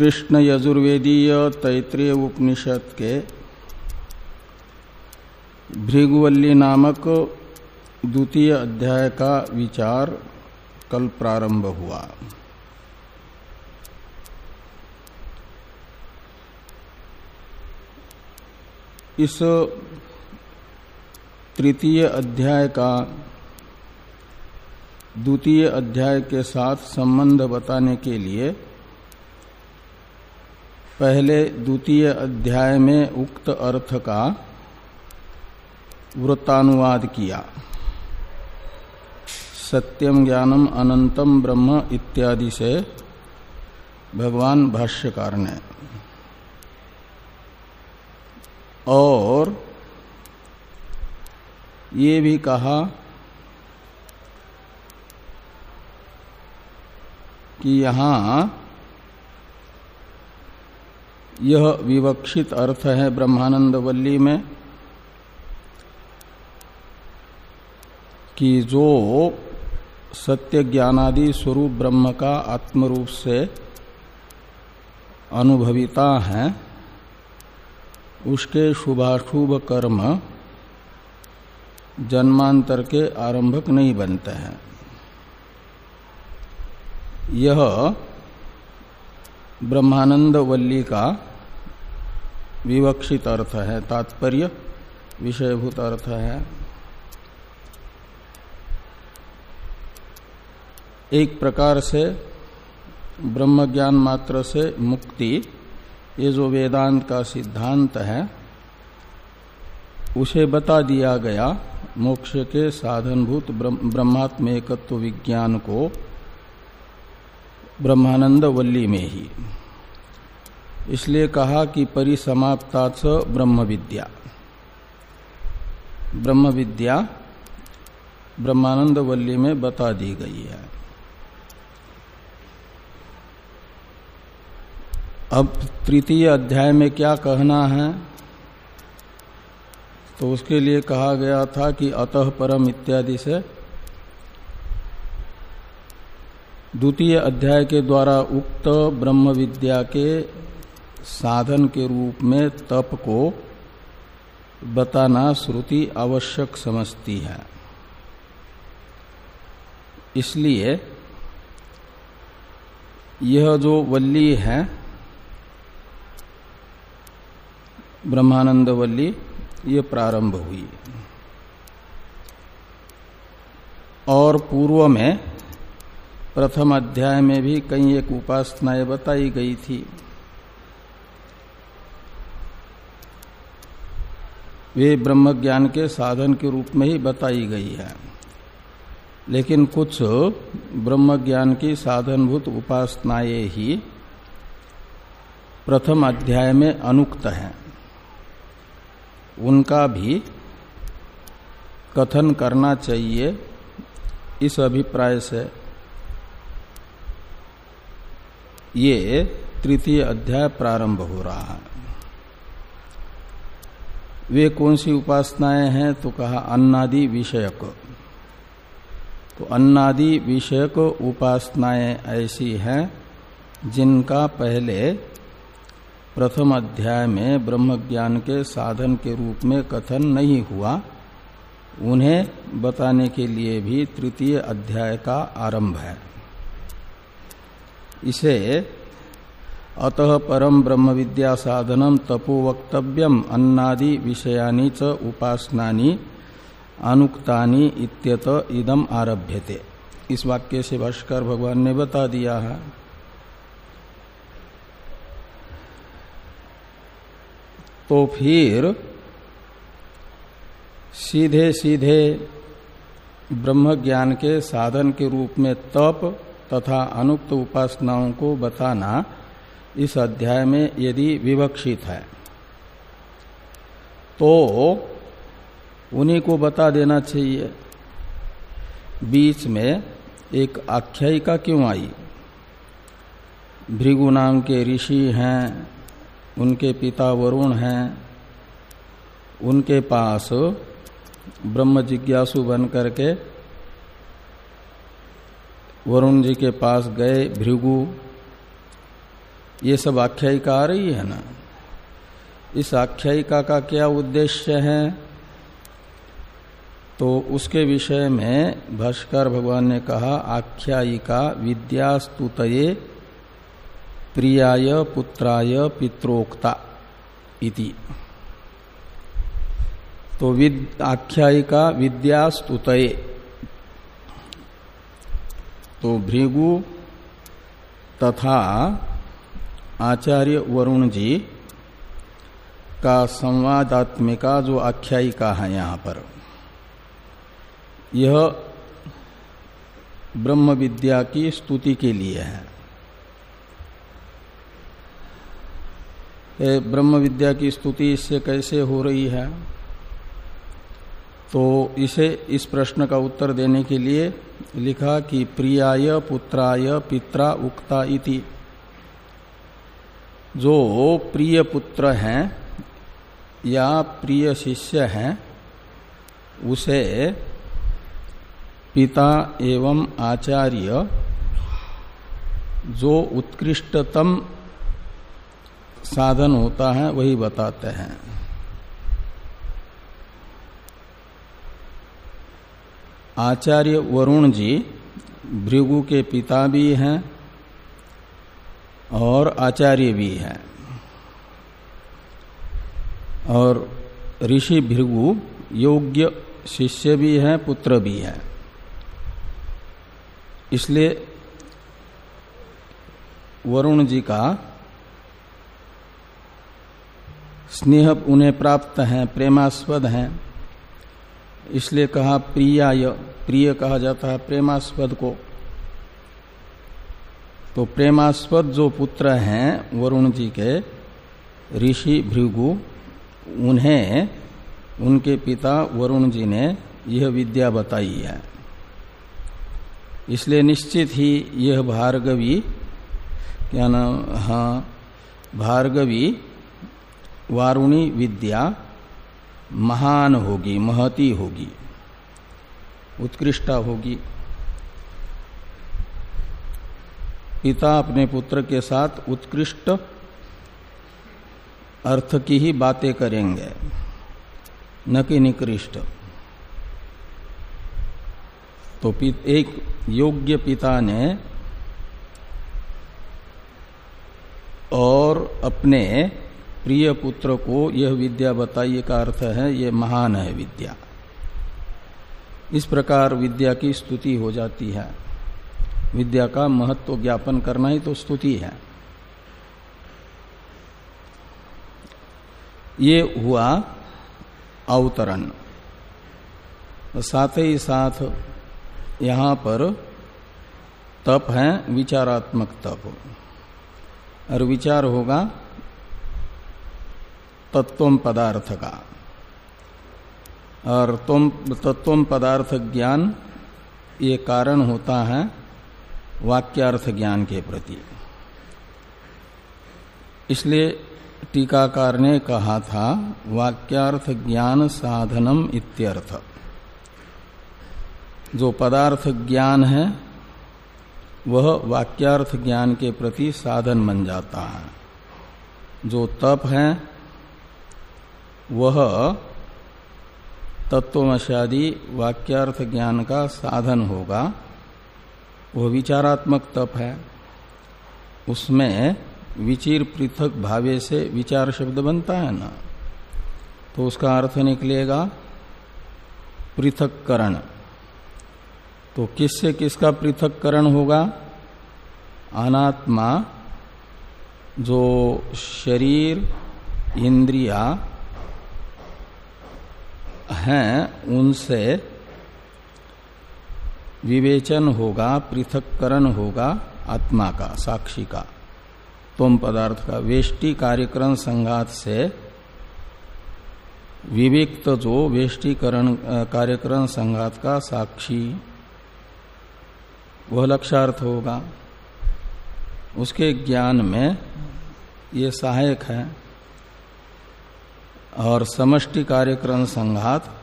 कृष्ण यजुर्वेदीय तैतृय उपनिषद के भृगुवल्ली नामक द्वितीय अध्याय का विचार कल प्रारंभ हुआ। इस तृतीय अध्याय का द्वितीय अध्याय के साथ संबंध बताने के लिए पहले द्वितीय अध्याय में उक्त अर्थ का वृत्तानुवाद किया। सत्यम ज्ञानम अनंतम ब्रह्म इत्यादि से भगवान भाष्यकार ने। और ये भी कहा कि यहाँ यह विवक्षित अर्थ है ब्रह्मानंद वल्ली में कि जो सत्य ज्ञानादि स्वरूप ब्रह्म का आत्मरूप से अनुभविता है, उसके शुभाशुभ कर्म जन्मांतर के आरंभक नहीं बनते हैं। यह ब्रह्मानंद वल्ली का विवक्षित अर्थ है, तात्पर्य विषयभूत अर्थ है। एक प्रकार से ब्रह्म ज्ञान मात्र से मुक्ति, ये जो वेदांत का सिद्धांत है, उसे बता दिया गया, मोक्ष के साधनभूत ब्रह्मात्म एकत्व विज्ञान को ब्रह्मानंद वल्ली में ही। इसलिए कहा कि परिसमाप्ता ब्रह्म विद्या ब्रह्म विद्या ब्रह्मानंद वल्ली में बता दी गई है। अब तृतीय अध्याय में क्या कहना है? तो उसके लिए कहा गया था कि अतः परम इत्यादि से द्वितीय अध्याय के द्वारा उक्त ब्रह्म विद्या के साधन के रूप में तप को बताना श्रुति आवश्यक समझती है। इसलिए यह जो वल्ली है, ब्रह्मानंद वल्ली, ये प्रारंभ हुई। और पूर्व में प्रथम अध्याय में भी कई एक उपासनाएँ बताई गई थी। वे ब्रह्म ज्ञान के साधन के रूप में ही बताई गई है। लेकिन कुछ ब्रह्म ज्ञान की साधनभूत उपासनाएँ ही प्रथम अध्याय में अनुक्त हैं। उनका भी कथन करना चाहिए इस अभिप्राय से। ये तृतीय अध्याय प्रारंभ हो रहा है। वे कौन सी उपासनाएँ हैं? तो कहा, अन्नादि विषयक। तो अन्नादि विषयक उपासनाएँ ऐसी हैं, जिनका पहले प्रथम अध्याय में ब्रह्म ज्ञान के साधन के रूप में कथन नहीं हुआ। उन्हें बताने के लिए भी तृतीय अध्याय का आरंभ है। इसे अतः परम ब्रह्म विद्या साधनम तपो वक्तव्यम अन्नादि विषयानी च उपासनानी, अनुक्तानी इत्यत इदम आरभ्यते। इस वाक्य से भाष्कर भगवान ने बता दिया है। तो फिर सीधे सीधे ब्रह्म ज्ञान के साधन के रूप में तप तथा अनुक्त उपासनाओं को बताना इस अध्याय में यदि विवक्षित है तो उन्हीं को बता देना चाहिए। बीच में एक आख्यायिका क्यों आई? भृगु नाम के ऋषि हैं, उनके पिता वरुण हैं, उनके पास ब्रह्म जिज्ञासु बन करके वरुण जी के पास गए भृगु। ये सब आख्यायिका आ रही है ना? इस आख्यायिका का क्या उद्देश्य है? तो उसके विषय में भाष्कर भगवान ने कहा, आख्यायिका विद्यास्तुतये प्रियाय पुत्राय पित्रोक्ता इति। तो विद, आख्यायिका विद्यास्तुत तो भृगु तथा आचार्य वरुण जी का संवादात्मिका जो आख्यायिका है यहाँ पर, यह ब्रह्म विद्या की स्तुति के लिए है। ब्रह्म विद्या की स्तुति इससे कैसे हो रही है? तो इसे इस प्रश्न का उत्तर देने के लिए लिखा कि प्रियाय पुत्राय पित्रा उक्ता इति। जो प्रिय पुत्र हैं या प्रिय शिष्य हैं, उसे पिता एवं आचार्य जो उत्कृष्टतम साधन होता है, वही बताते हैं। आचार्य वरुण जी, भृगु के पिता भी हैं और आचार्य भी है। और ऋषि भृगु योग्य शिष्य भी है, पुत्र भी है। इसलिए वरुण जी का स्नेह उन्हें प्राप्त है, प्रेमास्पद हैं। इसलिए कहा, प्रियाय, प्रिय कहा जाता है प्रेमास्पद को। तो प्रेमास्पद जो पुत्र हैं वरुण जी के, ऋषि, भृगु, उन्हें, उनके पिता वरुण जी ने यह विद्या बताई है। इसलिए निश्चित ही यह भार्गवी, क्या नाम हाँ भार्गवी वारुणी विद्या महान होगी, महती होगी, उत्कृष्टा होगी। पिता अपने पुत्र के साथ उत्कृष्ट अर्थ की ही बातें करेंगे। न कि निकृष्ट। तो एक योग्य पिता ने और अपने प्रिय पुत्र को यह विद्या बताइए का अर्थ है, ये महान है विद्या। इस प्रकार विद्या की स्तुति हो जाती है। विद्या का महत्व ज्ञापन करना ही तो स्तुति है। ये हुआ अवतरण। साथ ही साथ यहाँ पर तप है, विचारात्मक तप। और विचार होगा तत्व पदार्थ का। और तत्व पदार्थ ज्ञान ये कारण होता है वाक्यार्थ ज्ञान के प्रति। इसलिए टीकाकार ने कहा था, वाक्यार्थ ज्ञान साधनम इत्यर्थ। जो पदार्थ ज्ञान है, वह वाक्यार्थ ज्ञान के प्रति साधन बन जाता है। जो तप है, वह तत्वमशादी वाक्यार्थ ज्ञान का साधन होगा। वह विचारात्मक तप है। उसमें विचिर पृथक भावे से विचार शब्द बनता है ना? तो उसका अर्थ निकलेगा पृथककरण। तो किससे किसका पृथककरण होगा? अनात्मा, जो शरीर, इंद्रिया हैं, उनसे विवेचन होगा पृथककरण होगा, आत्मा का, साक्षी का। तुम पदार्थ का वेष्टि कार्यक्रम संघात से विविक्त जो वेष्टिकरण कार्यक्रम संघात का साक्षी, वह लक्षार्थ होगा। उसके ज्ञान में ये सहायक है। और समष्टि कार्यक्रम संघात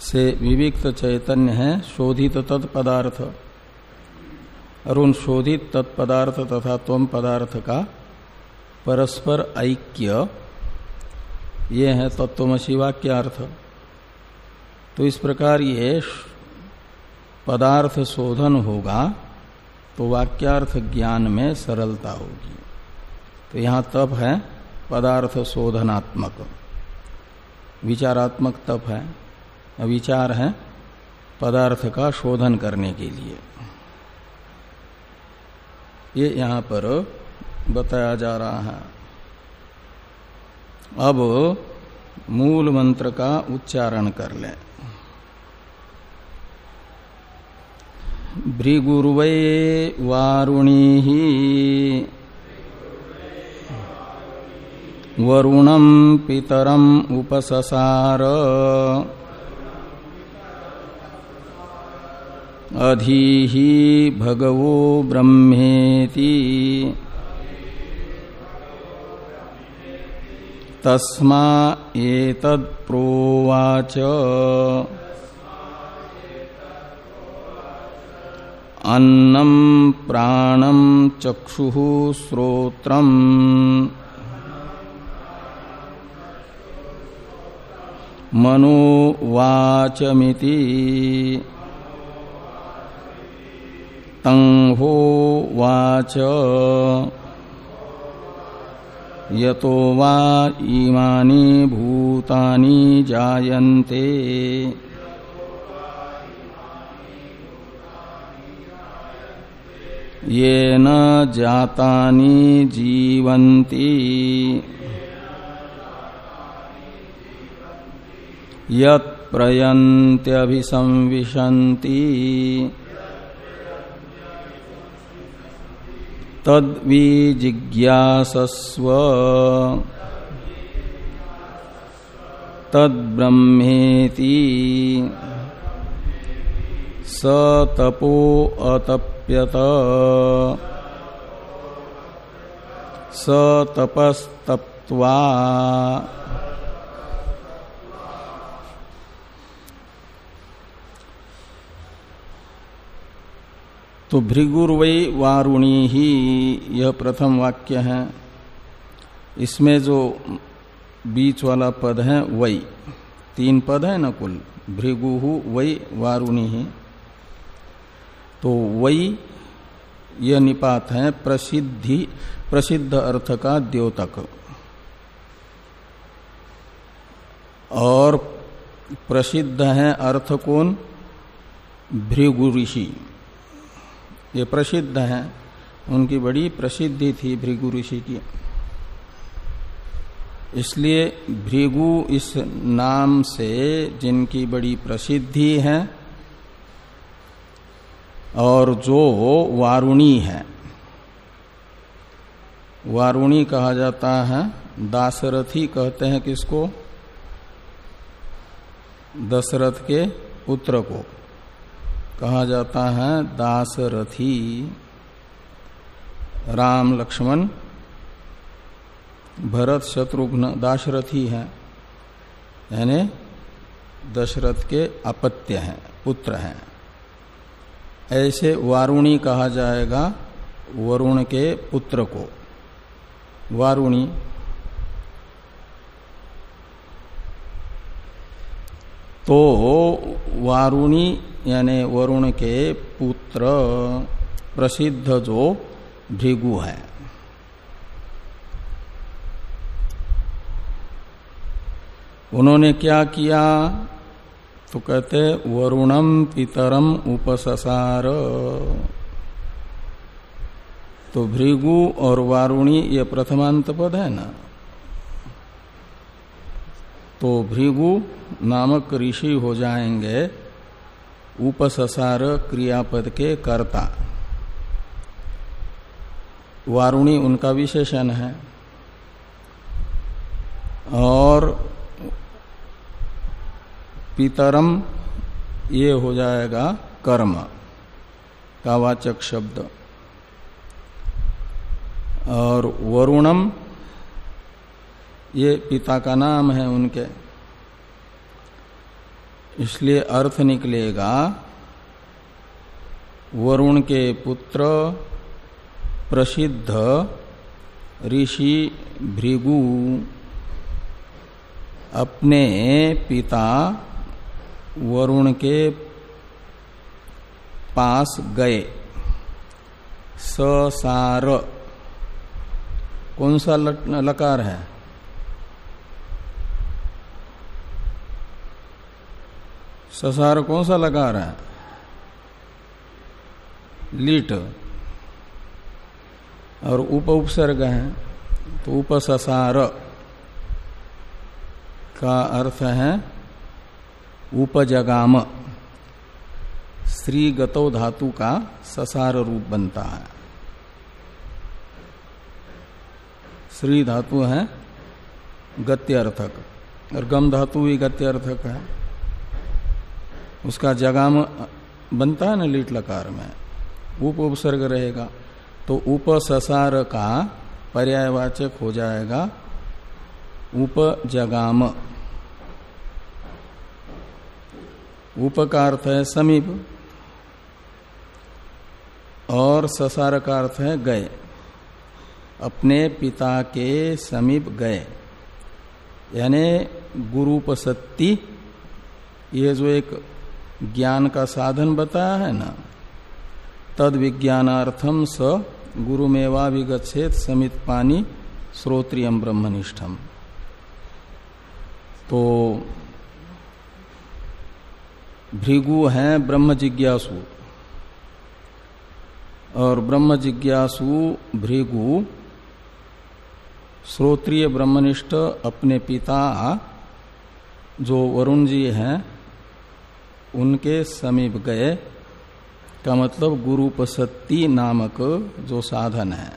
से विविक्त चैतन्य है, शोधित तत्पदार्थ। और उन शोधित तत्पदार्थ तथा तम पदार्थ का परस्पर ऐक्य, ये है तत्वमसी वाक्य अर्थ तो इस प्रकार ये पदार्थ शोधन होगा तो वाक्यार्थ ज्ञान में सरलता होगी। तो यहाँ तप है, पदार्थ शोधनात्मक। विचारात्मक तप है। विचार है पदार्थ का शोधन करने के लिए। ये यहाँ पर बताया जा रहा है। अब मूल मंत्र का उच्चारण कर लें। भृगुर्वै वारुणी ही वरुणम पितरम उपससार। अधि भगवो ब्रह्मेति। तस्मा एतत्प्रोवाच अन्नम प्राणम चक्षु श्रोत्र मनोवाचमिति तंहो वाच। यतो वा इमानि भूतानि जायन्ते। ये न जातानि जीवन्ति। यत्प्रयन्त्यभिसंविशन्ति। तद्विजिज्ञासस्व तद्ब्रह्मेति। स तपो स तपस्तप्त्वा। तो भृगुर्वई वारुणी ही यह प्रथम वाक्य है। इसमें जो बीच वाला पद है वई तीन पद है न कुल? भृगु वई वारुणी। ही तो वई यह निपात है, प्रसिद्धि, प्रसिद्ध अर्थ का द्योतक। और प्रसिद्ध है अर्थ कौन? भृगु ऋषि ये प्रसिद्ध है। उनकी बड़ी प्रसिद्धि थी भृगु ऋषि की। इसलिए भृगु इस नाम से जिनकी बड़ी प्रसिद्धि है और जो वारुणी है। वारुणी कहा जाता है दासरथी कहते हैं किसको? दशरथ के पुत्र को। कहा जाता है दासरथी। राम लक्ष्मण भरत शत्रुघ्न दाशरथी है। यानी दशरथ के अपत्य हैं, पुत्र हैं। ऐसे वारुणी कहा जाएगा वरुण के पुत्र को। वारुणी। तो वारुणी यानी वरुण के पुत्र प्रसिद्ध जो भृगु है। उन्होंने क्या किया? तो कहते, वरुणम पितरम उपससार। तो भृगु और वारुणी ये प्रथमांत पद है ना? तो भृगु नामक ऋषि हो जाएँगे। उपससार क्रियापद के कर्ता। वारुणी उनका विशेषण है। और पितरम ये हो जाएगा कर्म का वाचक शब्द। और वरुणम ये पिता का नाम है उनके। इसलिए अर्थ निकलेगा, वरुण के पुत्र प्रसिद्ध ऋषि भृगु अपने पिता वरुण के पास गए। ससार। कौन सा लकार है? ससार कौन सा लकार है? लीट। और उप उपसर्ग है तो उपससार का अर्थ है उपजगाम। स्त्री गतो धातु का ससार रूप बनता है। श्री धातु है गत्यर्थक और गम धातु भी गत्यर्थक है। उसका जगाम बनता है ना लीट लकार में। उप उपसर्ग रहेगा। तो उप ससार का पर्यायवाचक हो जाएगा। उपजगाम उप का अर्थ है समीप। और ससार का अर्थ है गए। अपने पिता के समीप गए। यानी गुरुपसत्ति, ये जो एक ज्ञान का साधन बताया है ना? तद विज्ञानार्थम स गुरुमेवा विगछेत समित पानी श्रोत्रियम ब्रह्मनिष्ठम। तो भृगु हैं ब्रह्म जिज्ञासु और ब्रह्म जिज्ञासु भृगु श्रोत्रिय ब्रह्मनिष्ठ अपने पिता, जो वरुण जी हैं उनके समीप गए, का मतलब गुरुपसत्ति नामक जो साधन है,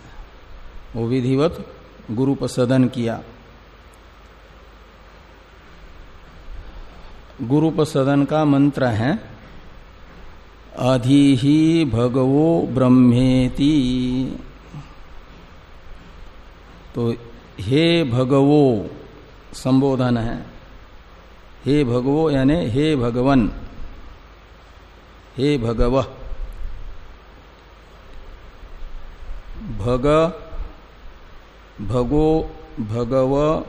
वो विधिवत गुरुपसदन किया। गुरुपसदन का मंत्र है अधि ही भगवो ब्रह्मेति। तो हे भगवो संबोधन है, हे भगवो यानी हे भगवन। हे भगव। भग, भगो, भगव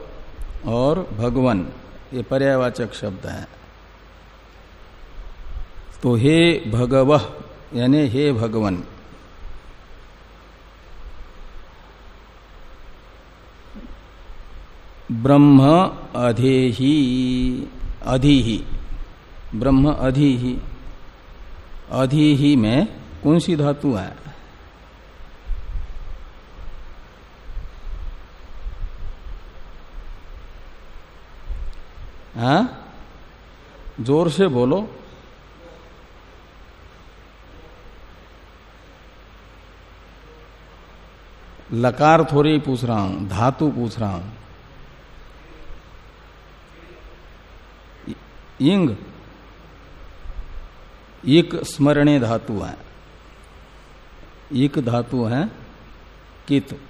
और भगवन, ये पर्यावाचक शब्द है। तो हे भगव, यानी हे भगवन। ब्रह्म अधेही, अधिही, ब्रह्म अधिही। अधिही में कौन सी धातु है? हा? ज़ोर से बोलो। लकार थोड़ी पूछ रहा हूँ, धातु पूछ रहा हूँ। इंग। एक स्मरणे धातु है। एक धातु है कित।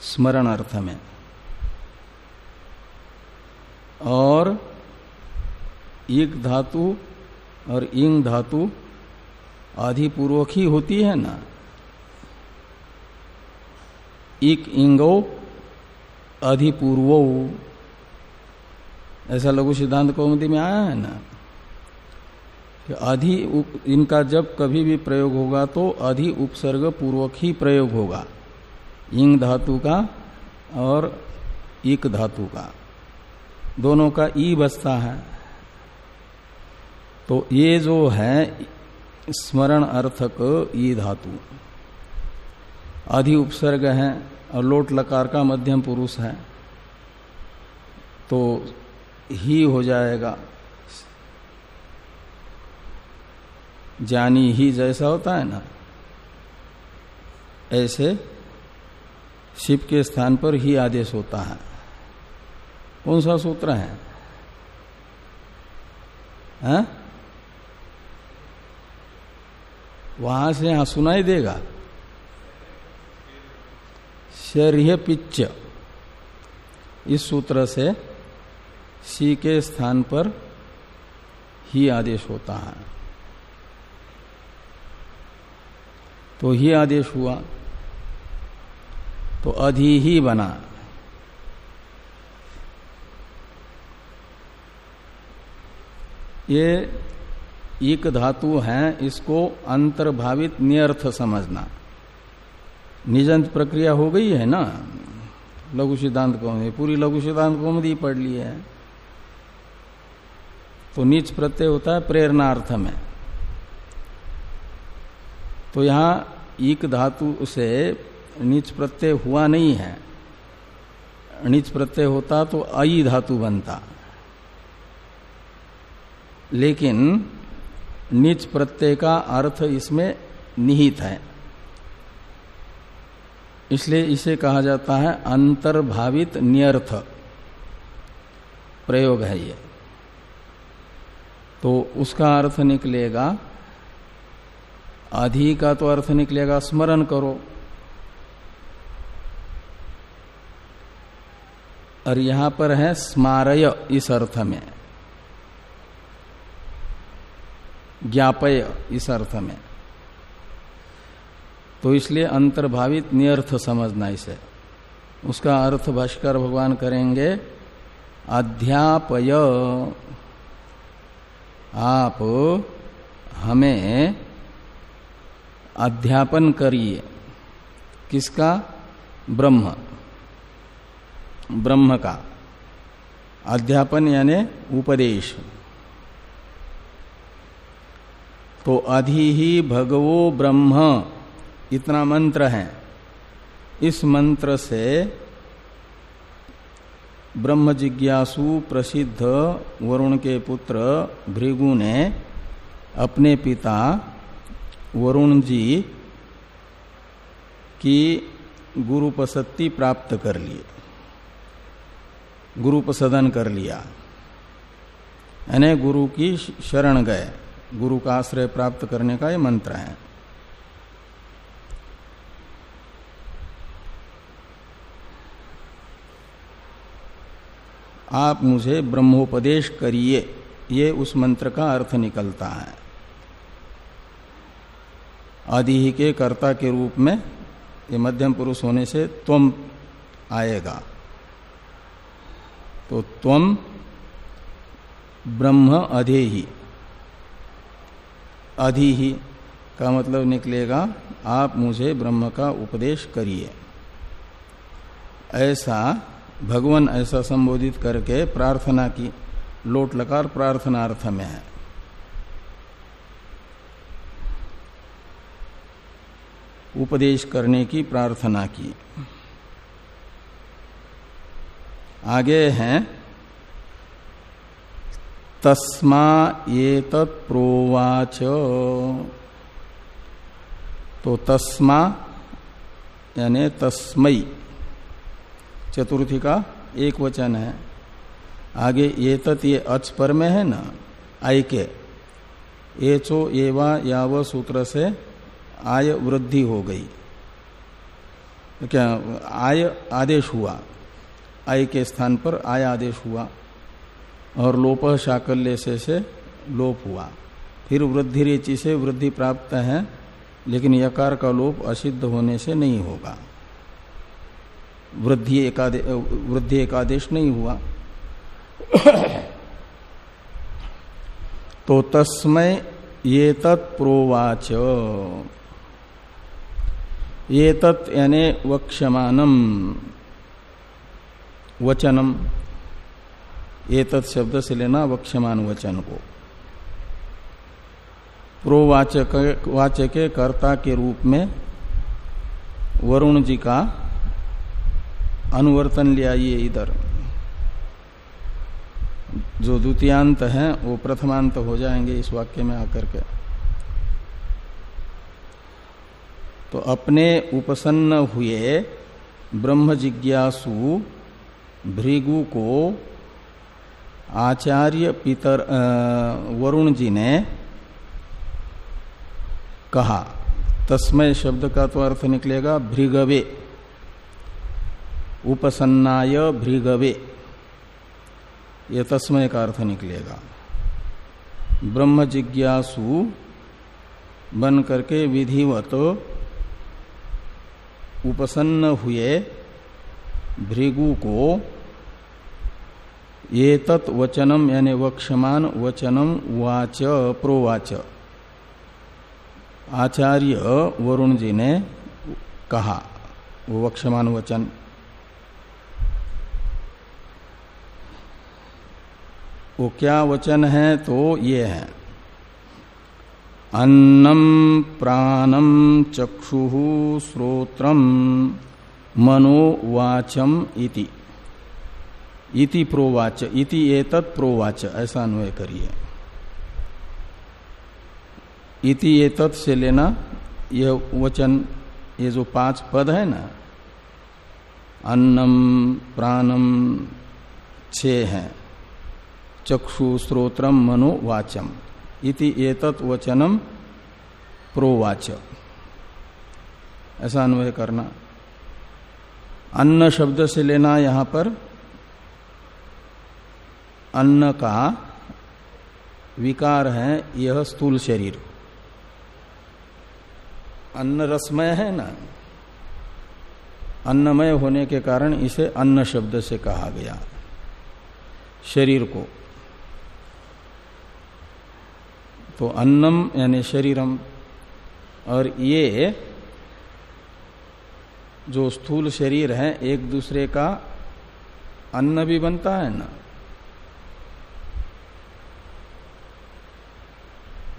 स्मरण अर्थ में। और एक धातु और इंग धातु आधिपूर्वक ही होती है ना। इक इंगो अधिपूर्वो ऐसा लघु सिद्धांत कौमुदी में आया है ना। अधि इनका जब कभी भी प्रयोग होगा तो अधि उपसर्ग पूर्वक ही प्रयोग होगा। इंग धातु का और इक धातु का। दोनों का ई बसता है। तो ये जो है, स्मरण अर्थक ई धातु। अधि उपसर्ग है और लोट लकार का मध्यम पुरुष है। तो ही हो जाएगा। जानी ही जैसा होता है ना। ऐसे शिव के स्थान पर ही आदेश होता है। कौन सा सूत्र है? हा? वहाँ से यहाँ सुनाई देगा। शरीय पिच्च। इस सूत्र से सी के स्थान पर ही आदेश होता है। तो ही आदेश हुआ। तो अधि ही बना। ये एक धातु है, इसको अंतर्भावित नियर्थ समझना। निजंत प्रक्रिया हो गई है ना? लघु सिद्धांत कौमुदी पूरी लघु सिद्धांत कौमुदी पढ़ ली है। तो नीच प्रत्यय होता है प्रेरणार्थ में। तो यहाँ एक धातु से नीच प्रत्यय हुआ नहीं है। नीच प्रत्यय होता तो अई धातु बनता। लेकिन नीच प्रत्यय का अर्थ इसमें निहित है। इसलिए इसे कहा जाता है अंतर्भावित नियर्थ। प्रयोग है ये। तो उसका अर्थ निकलेगा अधि का तो अर्थ निकलेगा, स्मरण करो। और यहाँ पर है स्मारय इस अर्थ में। ज्ञापय इस अर्थ में। तो इसलिए अंतर्भावित नियर्थ समझना इसे। उसका अर्थ भाष्कर भगवान करेंगे, अध्यापय। आप हमें अध्यापन करिए। किसका? ब्रह्म। ब्रह्म का। अध्यापन यानी उपदेश। तो अधि ही भगवो ब्रह्म। इतना मंत्र है। इस मंत्र से ब्रह्म जिज्ञासु प्रसिद्ध वरुण के पुत्र भृगु ने अपने पिता वरुण जी की गुरुपसति प्राप्त कर लिए गुरुपसदन कर लिया। यानी गुरु की शरण गए, गुरु का आश्रय प्राप्त करने का ये मंत्र है। आप मुझे ब्रह्मोपदेश करिए, ये उस मंत्र का अर्थ निकलता है। आदि ही के कर्ता के रूप में ये मध्यम पुरुष होने से त्वम आएगा। तो त्वम ब्रह्म अधेही अधि ही का मतलब निकलेगा, आप मुझे ब्रह्म का उपदेश करिए। ऐसा भगवान ऐसा संबोधित करके प्रार्थना की लोट लकार प्रार्थनार्थ में है। उपदेश करने की प्रार्थना की। आगे हैं। तस्मा ये तत्प्रोवाच तो तस्मा यानी तस्मई चतुर्थी का एक वचन है। आगे ये तत् ये अच पर में है ना? आई के। ये चो एवा याव सूत्र से आय वृद्धि हो गई। तो क्या आय आदेश हुआ? आय के स्थान पर आय आदेश हुआ और लोप शाकल्य से से लोप हुआ। फिर वृद्धि रेचि से वृद्धि प्राप्त है, लेकिन यकार का लोप असिद्ध होने से नहीं होगा। वृद्धि एकादे, वृद्धि एकादेश नहीं हुआ। तो तस्मय ये तत्प्रोवाच ये तत् यानी वक्षमानम वचनम। ये शब्द से लेना वक्षमान वचन को प्रोवाचक, वाचक कर्ता के रूप में वरुण जी का अनुवर्तन ले आइए इधर। जो द्वितीयांत है, वो प्रथमांत हो जाएँगे इस वाक्य में आकर के। तो अपने उपसन्न हुए ब्रह्म जिज्ञासु भृगु को आचार्य पितर वरुण जी ने कहा तस्मय शब्द का तो अर्थ निकलेगा भृगवे, उपसन्नाय भृगवे, ये तस्मय का अर्थ निकलेगा। ब्रह्म जिज्ञासु बन करके विधिवत उपसन्न हुए भृगु को ये वचनम, यानी वक्षमान वचनम वाच, प्रोवाच। आचार्य वरुण जी ने कहा, वो वक्षमान वचन, वो क्या वचन है तो ये है। अन्नम प्राणम चक्षु श्रोत्रम मनोवाचम इति। इति प्रोवाच, इति एतत् प्रोवाच, ऐसा अन्वय करिए। इति एतत् से लेना यह वचन, ये जो पाँच पद है ना, अन्नम प्राणम छे हैं, चक्षु श्रोत्रम मनोवाचम। इति एतत् वचनम प्रोवाच। ऐसा अन्वय करना। अन्न शब्द से लेना यहाँ पर। अन्न का विकार है, यह स्थूल शरीर। अन्न रसमय है ना? अन्नमय होने के कारण इसे अन्न शब्द से कहा गया। शरीर को। तो अन्नम यानी शरीरम। और ये जो स्थूल शरीर है, एक दूसरे का अन्न भी बनता है ना।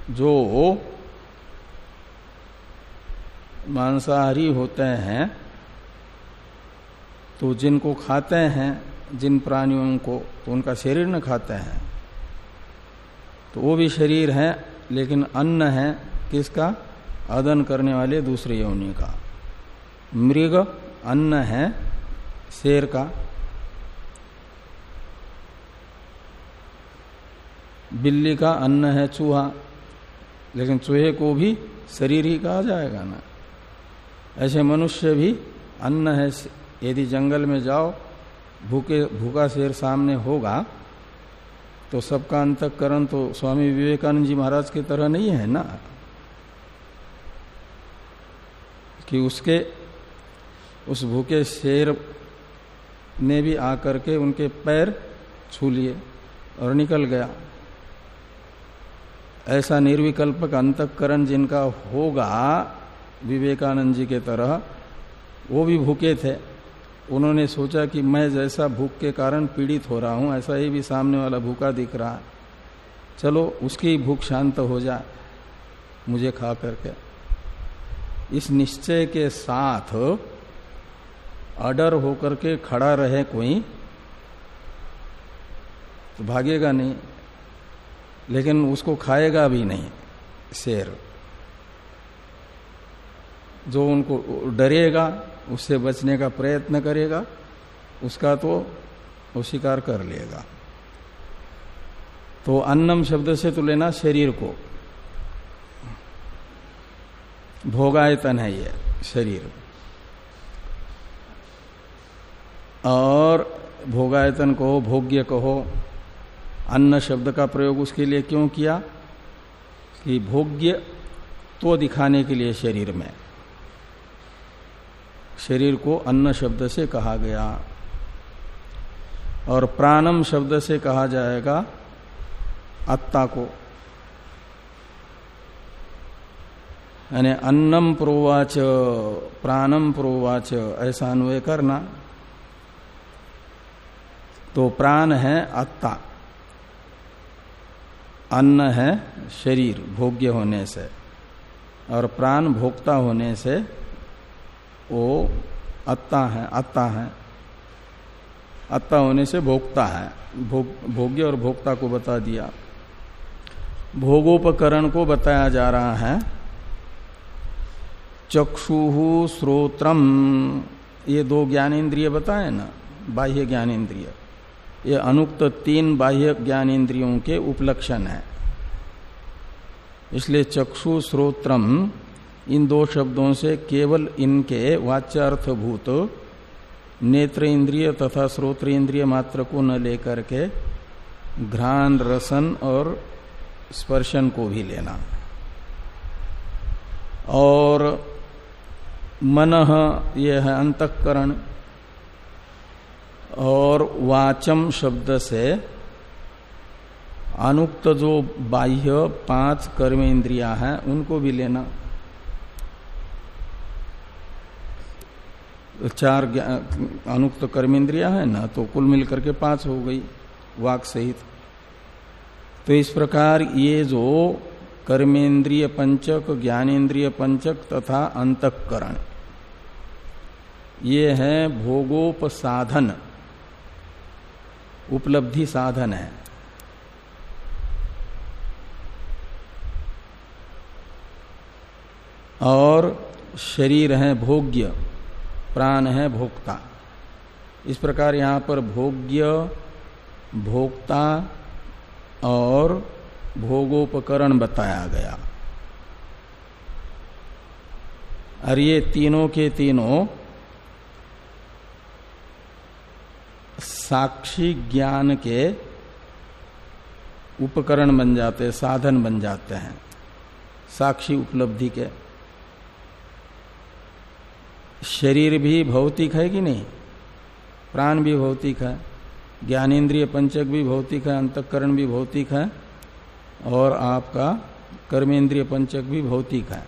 जो मांसाहारी होते हैं तो जिनको खाते हैं, जिन प्राणियों को तो उनका शरीर न खाते हैं। तो वो भी शरीर है, लेकिन अन्न है किसका? अदन करने वाले दूसरे योनि का। मृग अन्न है शेर का। बिल्ली का अन्न है चूहा, लेकिन चूहे को भी शरीर ही कहा जाएगा ना। ऐसे मनुष्य भी अन्न है, यदि जंगल में जाओ, भूखे, भूखा शेर सामने होगा तो सबका अंतकरण तो स्वामी विवेकानंद जी महाराज की तरह नहीं है ना? कि उसके, उस भूखे शेर ने भी आकर के उनके पैर छू लिए और निकल गया। ऐसा निर्विकल्पक अंतकरण जिनका होगा, विवेकानंद जी के तरह, वो भी भूखे थे। उन्होंने सोचा कि मैं जैसा भूख के कारण पीड़ित हो रहा हूँ, ऐसा ही भी सामने वाला भूखा दिख रहा चलो, उसकी भूख शांत हो जाए मुझे खा करके। इस निश्चय के साथ अडर होकर के खड़ा रहे कोई तो भागेगा नहीं, लेकिन उसको खाएगा भी नहीं, शेर। जो उनको डरेगा उससे बचने का प्रयत्न करेगा, उसका तो वो शिकार कर लेगा। तो अन्नम शब्द से तो लेना शरीर को। भोगायतन है ये शरीर। और भोगायतन कहो भोग्य कहो। अन्न शब्द का प्रयोग उसके लिए क्यों किया? कि भोग्य तो दिखाने के लिए शरीर में। शरीर को अन्न शब्द से कहा गया। और प्राणम शब्द से कहा जाएगा अत्ता को। यानी अन्नम प्रोवाच, प्राणम प्रोवाच, ऐसा अन्वय करना। तो प्राण है अत्ता अन्न है शरीर, भोग्य होने से। और प्राण भोक्ता होने से वो अत्ता है अत्ता है। अत्ता होने से भोक्ता है। भोग, भोग्य और भोक्ता को बता दिया। भोगोपकरण को बताया जा रहा है। चक्षु श्रोत्रम ये दो ज्ञानेन्द्रिय बताए ना? बाह्य ज्ञानेन्द्रिय। ये अनुक्त तीन बाह्य ज्ञानेन्द्रियों के उपलक्षण है। इसलिए चक्षु श्रोत्रम इन दो शब्दों से केवल इनके वाच्यार्थभूत नेत्र इंद्रिय तथा श्रोत्र इंद्रिय मात्र को न लेकर के घ्राण, रसन और स्पर्शन को भी लेना। और मन ये है अंतकरण, और वाचम शब्द से अनुक्त जो बाह्य पाँच कर्म इंद्रिया हैं, उनको भी लेना। चार अनुक्त कर्मेंद्रिया है ना तो कुल मिलकर के पाँच हो गई, वाक सहित। तो इस प्रकार ये जो कर्मेंद्रिय पंचक ज्ञानेन्द्रिय पंचक तथा अंतकरण, ये है भोगोपसाधन। उपलब्धि साधन है। और शरीर है भोग्य। प्राण है भोक्ता। इस प्रकार यहाँ पर भोग्य, भोक्ता और भोगोपकरण बताया गया। और ये तीनों के तीनों साक्षी ज्ञान के उपकरण बन जाते, साधन बन जाते हैं, साक्षी उपलब्धि के। शरीर भी भौतिक है कि नहीं? प्राण भी भौतिक है, ज्ञानेन्द्रिय पंचक भी भौतिक है, अंतकरण भी भौतिक है, और आपका कर्मेंद्रिय पंचक भी भौतिक है।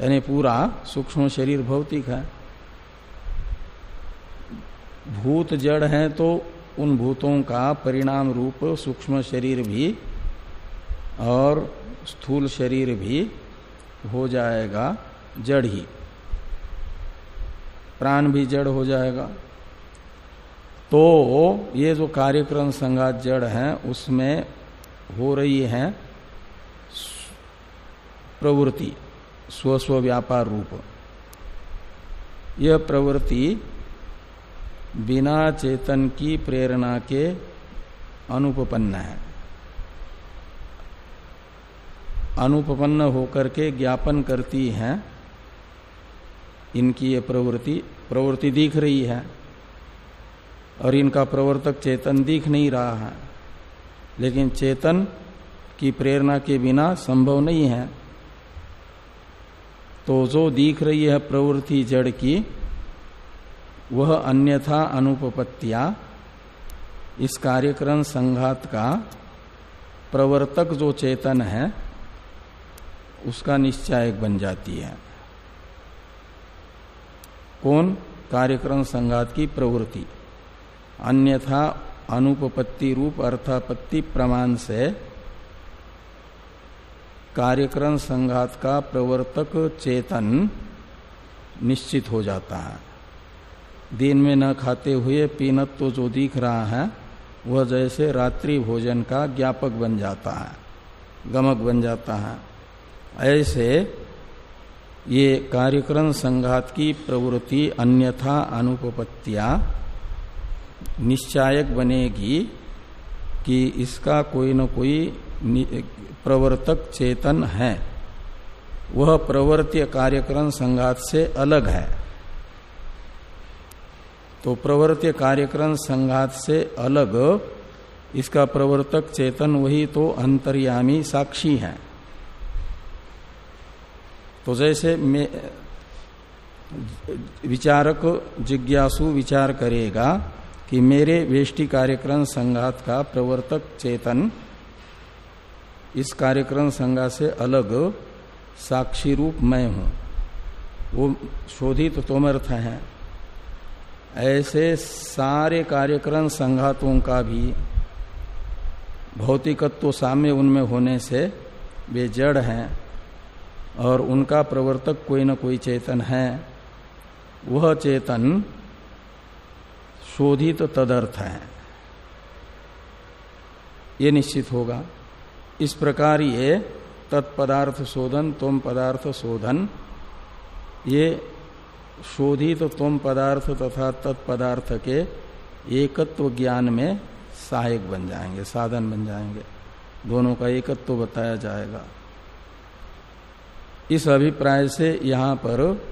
यानी पूरा सूक्ष्म शरीर भौतिक है। भूत जड़ है तो उन भूतों का परिणाम रूप सूक्ष्म शरीर भी और स्थूल शरीर भी हो जाएगा जड़ ही। प्राण भी जड़ हो जाएगा। तो ये जो कार्यक्रम संगात जड़ है, उसमें हो रही है प्रवृत्ति, स्वस्व व्यापार रूप। यह प्रवृत्ति बिना चेतन की प्रेरणा के अनुपन्न है। अनुपन्न होकर के ज्ञापन करती है इनकी ये प्रवृत्ति। प्रवृत्ति दिख रही है और इनका प्रवर्तक चेतन दिख नहीं रहा है। लेकिन चेतन की प्रेरणा के बिना संभव नहीं है। तो जो दिख रही है प्रवृत्ति जड़ की, वह अन्यथा अनुपत्तिया इस कार्यक्रम संघात का प्रवर्तक जो चेतन है, उसका निश्चायक बन जाती है। कौन? कार्यक्रम संघात की प्रवृत्ति। अन्यथा अनुपपत्ति रूप अर्थापत्ति प्रमाण से कार्यक्रम संघात का प्रवर्तक चेतन निश्चित हो जाता है। दिन में न खाते हुए पीनत तो जो दिख रहा है, वह जैसे रात्रि भोजन का ज्ञापक बन जाता है, गमक बन जाता है। ऐसे ये कार्यक्रम संघात की प्रवृत्ति अन्यथा अनुपत्तिया निश्चायक बनेगी कि इसका कोई न कोई प्रवर्तक चेतन है। वह प्रवर्त्य कार्यक्रम संघात से अलग है। तो प्रवर्त्य कार्यक्रम संघात से अलग इसका प्रवर्तक चेतन वही तो अंतर्यामी साक्षी है। तो जैसे विचारक जिज्ञासु विचार करेगा कि मेरे वेष्टि कार्यक्रम संघात का प्रवर्तक चेतन इस कार्यक्रम संघात से अलग साक्षी रूप मैं हूँ। वो शोधित तो तोमर्थ है। ऐसे सारे कार्यक्रम संघातों का भी भौतिकत्व साम्य उनमें होने से वे जड़ हैं। और उनका प्रवर्तक कोई न कोई चेतन है। वह चेतन शोधित तदर्थ है। ये निश्चित होगा। इस प्रकार ये तत्पदार्थ शोधन तुम पदार्थ शोधन, ये शोधित तुम पदार्थ तथा तत्पदार्थ के एकत्व ज्ञान में सहायक बन जाएँगे, साधन बन जाएँगे। दोनों का एकत्व बताया जाएगा। इस अभिप्राय से यहाँ पर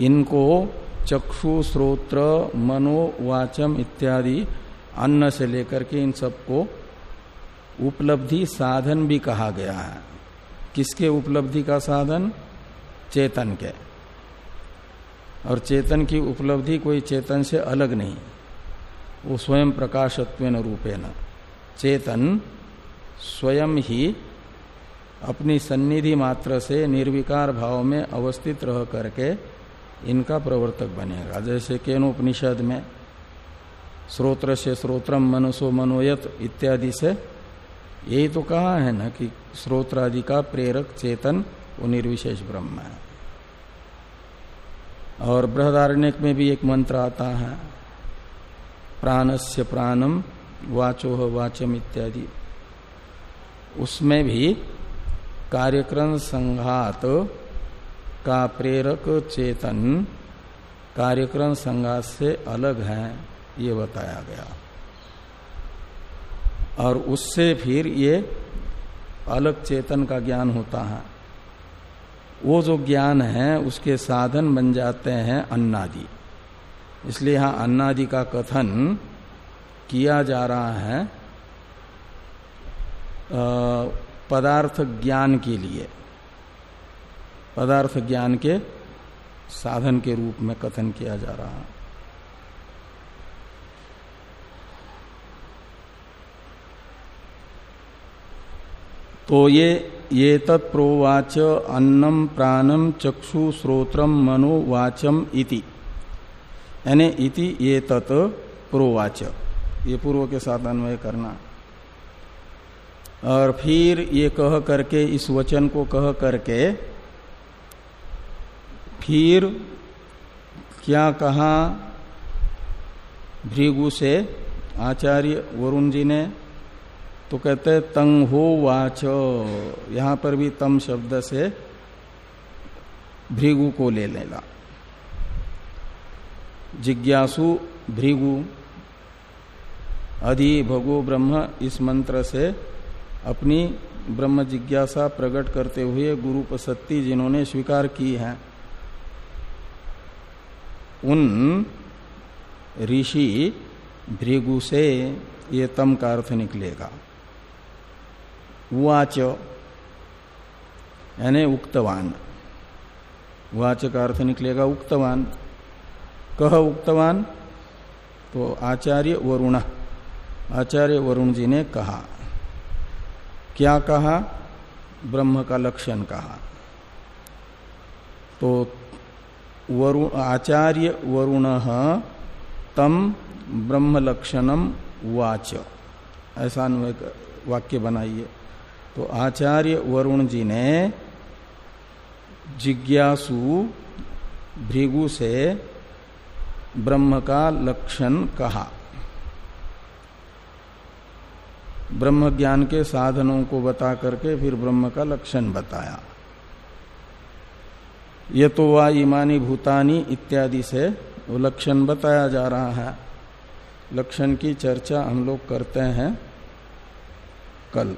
इनको चक्षु, श्रोत्र, मनो, वाचम इत्यादि अन्न से लेकर के इन सबको उपलब्धि साधन भी कहा गया है। किसके उपलब्धि का साधन? चेतन के। और चेतन की उपलब्धि कोई चेतन से अलग नहीं। वो स्वयं प्रकाशत्व रूपेण। चेतन स्वयं ही अपनी सन्निधि मात्र से निर्विकार भाव में अवस्थित रह करके इनका प्रवर्तक बनेगा। जैसे केनोपनिषद में स्रोत्र से स्रोत्रम मनसो मनोयत इत्यादि से यही तो कहा है ना कि स्रोत्रादि का प्रेरक चेतन वो निर्विशेष ब्रह्म है। और बृहदारण्यक में भी एक मंत्र आता है, प्राणस्य प्राणम वाचो वाचम इत्यादि। उसमें भी कार्यक्रम संघात का प्रेरक चेतन कार्यक्रम संघात से अलग है, ये बताया गया। और उससे फिर ये अलग चेतन का ज्ञान होता है। वो जो ज्ञान है, उसके साधन बन जाते हैं अन्नादि। इसलिए यहाँ अन्नादि का कथन किया जा रहा है पदार्थ ज्ञान के लिए। पदार्थ ज्ञान के साधन के रूप में कथन किया जा रहा है। तो ये ये तत्प्रोवाच अन्नम प्राणम चक्षु श्रोत्रम मनो वाचम इति। यानी इति, ये तत् प्रोवाच। ये पूर्व के साथ अन्वय करना। और फिर ये कह करके, इस वचन को कह करके, फिर क्या कहा, भृगु से, आचार्य वरुण जी ने तो कहते, तंग हो वाच। यहाँ पर भी तम शब्द से भृगु को ले लेगा जिज्ञासु भृगु, अधि भगो ब्रह्म, इस मंत्र से अपनी ब्रह्म जिज्ञासा प्रकट करते हुए गुरुपसत्ति जिन्होंने स्वीकार की है, उन ऋषि भृगु से ये तम का अर्थ निकलेगा। वाच, यानी उक्तवान। वाच का अर्थ निकलेगा उक्तवान। कह उक्तवान तो आचार्य वरुण आचार्य वरुण जी ने कहा क्या कहा? ब्रह्म का लक्षण कहा। तो वरुण, आचार्य वरुण तम ब्रह्म लक्षणम वाच। ऐसा वाक्य बनाइए। तो आचार्य वरुण जी ने जिज्ञासु भृगु से ब्रह्म का लक्षण कहा। ब्रह्म ज्ञान के साधनों को बता करके फिर ब्रह्म का लक्षण बताया। ये तो वा ईमानी भूतानी इत्यादि से वो लक्षण बताया जा रहा है। लक्षण की चर्चा हम लोग करते हैं कल।